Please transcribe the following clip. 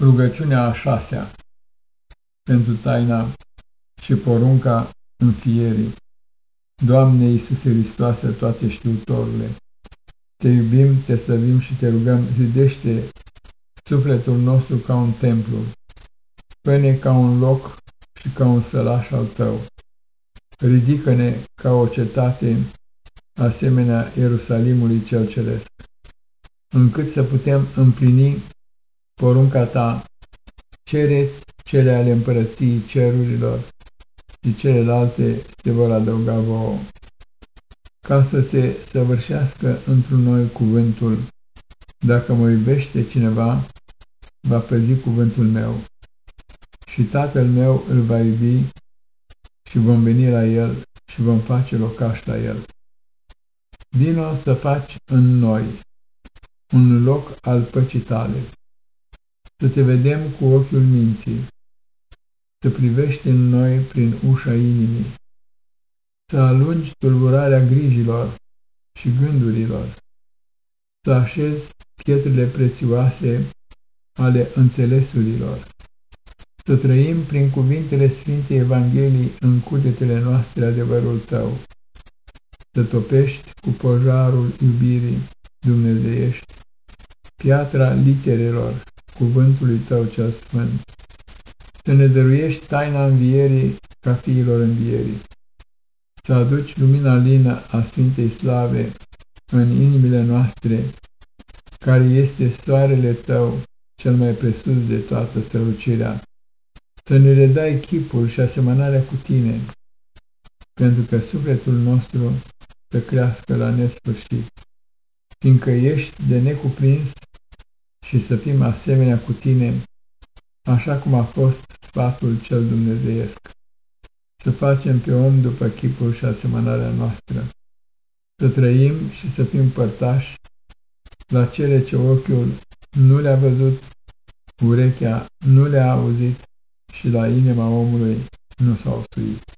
Rugăciunea a șasea pentru taina și porunca înfierii. Doamne Iisuse Hristoase, toate știutorule, te iubim, te slăvim și te rugăm, zidește sufletul nostru ca un templu, pâne ca un loc și ca un sălaș al tău. Ridică-ne ca o cetate asemenea Ierusalimului cel Ceresc, încât să putem împlini porunca ta, cereți cele ale împărăției cerurilor și celelalte se vor adăuga vouă. Ca să se săvârșească într-un noi cuvântul, dacă mă iubește cineva, va păzi cuvântul meu și tatăl meu îl va iubi și vom veni la el și vom face locaș la el. Vino să faci în noi un loc al păcii tale să te vedem cu ochiul minții, să privești în noi prin ușa inimii, să alungi tulburarea grijilor și gândurilor, să așezi pietrele prețioase ale înțelesurilor, să trăim prin cuvintele Sfintei Evangheliei în cugetele noastre adevărul Tău, să topești cu pojarul iubirii dumnezeiești, piatra literelor cuvântului Tău cel Sfânt, să ne dăruiești taina învierii ca fiilor învierii, să aduci lumina lină a Sfintei Slave în inimile noastre, care este soarele Tău cel mai presus de toată strălucirea, să ne redai chipul și asemănarea cu Tine, pentru că sufletul nostru să crească la nesfârșit, fiindcă ești de necuprins și să fim asemenea cu tine, așa cum a fost sfatul cel dumnezeiesc. Să facem pe om după chipul și asemănarea noastră, să trăim și să fim părtași la cele ce ochiul nu le-a văzut, urechea nu le-a auzit și la inima omului nu s-au suit.